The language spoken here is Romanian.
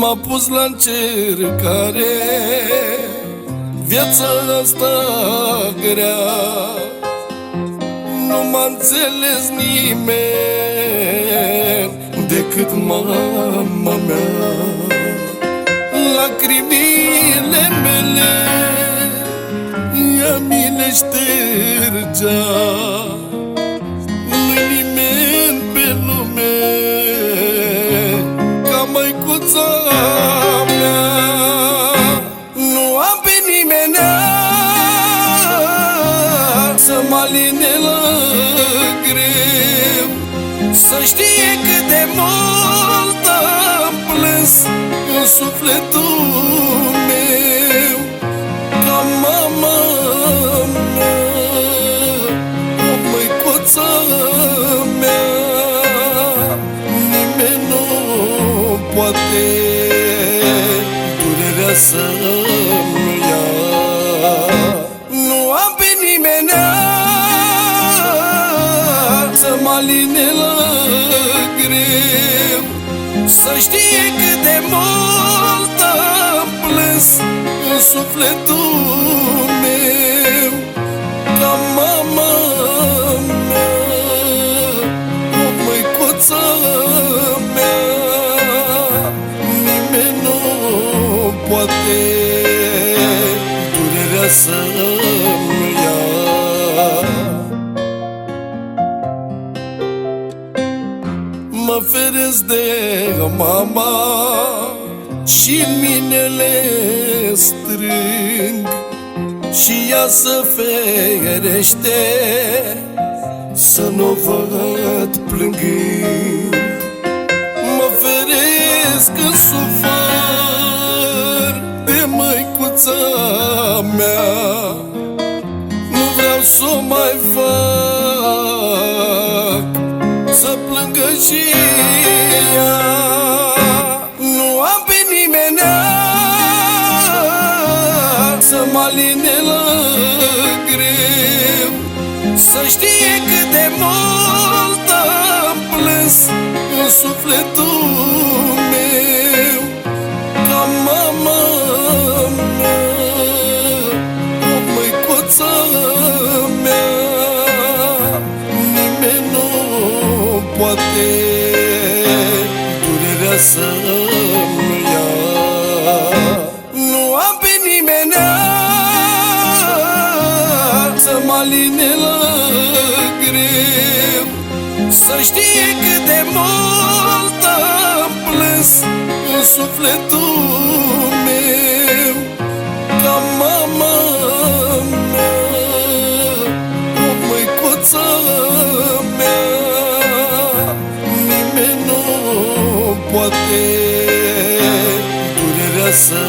M-a pus la încercare. Viața asta grea Nu m-a înțeles nimeni Decât mama mea. Lacrimile mele Ea mi le ștergea Să mă aline la greu. Să știe cât de mult am plâns În sufletul meu. Ca mama mea O măicuța mea Nimeni nu poate Durerea să-mi Să mă aline la greu. Să știe cât de mult am plâns În sufletul meu. Ca mama mea O măicuța mea Nimeni nu poate Durerea să-mi Mă feresc de mama și minele strâng Și ea să ferește Să nu văd plângând. Mă feresc în sufăr De măicuța mea Nu vreau să o mai fac Să plângă și ea Să mă aline la greu Să știe cât de mult am plâns În sufletul meu. Ca mama mea O măicuța mea Nimeni nu poate Durerea să-mi ia Să mă aline la greu Să știe cât de mult am plâns În sufletul meu. Ca mama mea O măicuța mea Nimeni nu poate Durerea să